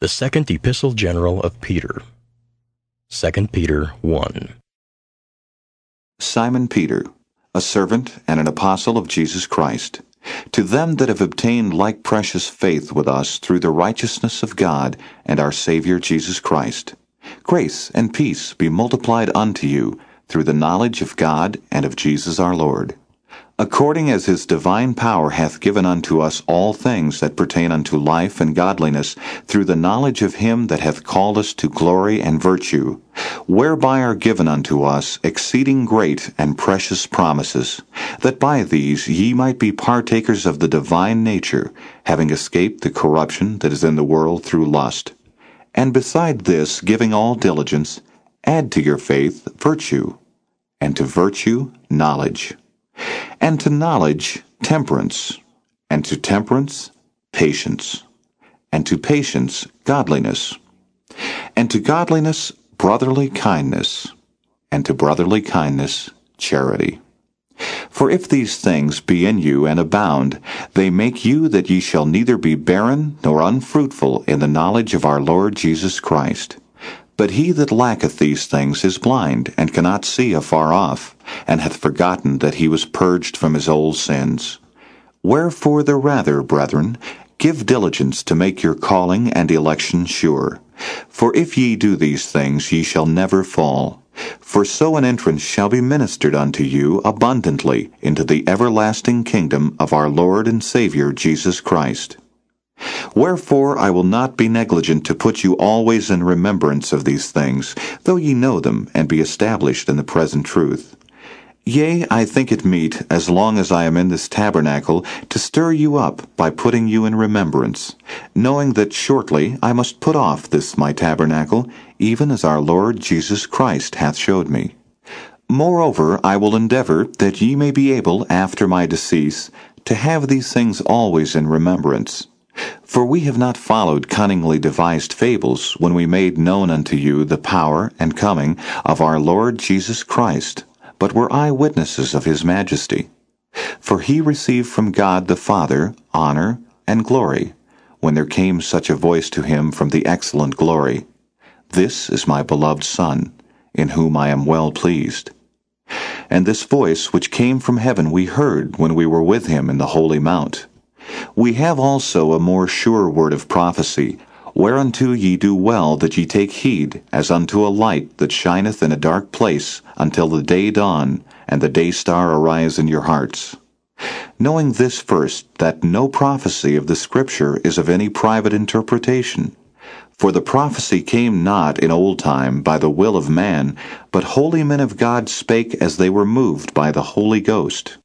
The Second Epistle General of Peter. 2 Peter 1. Simon Peter, a servant and an apostle of Jesus Christ, to them that have obtained like precious faith with us through the righteousness of God and our Savior Jesus Christ, grace and peace be multiplied unto you through the knowledge of God and of Jesus our Lord according as his divine power hath given unto us all things that pertain unto life and godliness, through the knowledge of him that hath called us to glory and virtue, whereby are given unto us exceeding great and precious promises, that by these ye might be partakers of the divine nature, having escaped the corruption that is in the world through lust. And beside this, giving all diligence, add to your faith virtue, and to virtue knowledge and to knowledge, temperance, and to temperance, patience, and to patience, godliness, and to godliness, brotherly kindness, and to brotherly kindness, charity. For if these things be in you and abound, they make you that ye shall neither be barren nor unfruitful in the knowledge of our Lord Jesus Christ. But he that lacketh these things is blind, and cannot see afar off, and hath forgotten that he was purged from his old sins. Wherefore the rather, brethren, give diligence to make your calling and election sure. For if ye do these things, ye shall never fall. For so an entrance shall be ministered unto you abundantly into the everlasting kingdom of our Lord and Saviour Jesus Christ. Wherefore I will not be negligent to put you always in remembrance of these things, though ye know them, and be established in the present truth. Yea, I think it meet, as long as I am in this tabernacle, to stir you up by putting you in remembrance, knowing that shortly I must put off this my tabernacle, even as our Lord Jesus Christ hath showed me. Moreover, I will endeavor that ye may be able, after my decease, to have these things always in remembrance for we have not followed cunningly devised fables when we made known unto you the power and coming of our Lord Jesus Christ, but were eyewitnesses of his majesty. For he received from God the Father honor and glory, when there came such a voice to him from the excellent glory This is my beloved Son, in whom I am well pleased. And this voice which came from heaven we heard when we were with him in the holy mount. We have also a more sure word of prophecy, whereunto ye do well that ye take heed, as unto a light that shineth in a dark place, until the day dawn, and the day star arise in your hearts. Knowing this first, that no prophecy of the Scripture is of any private interpretation. For the prophecy came not in old time by the will of man, but holy men of God spake as they were moved by the Holy Ghost.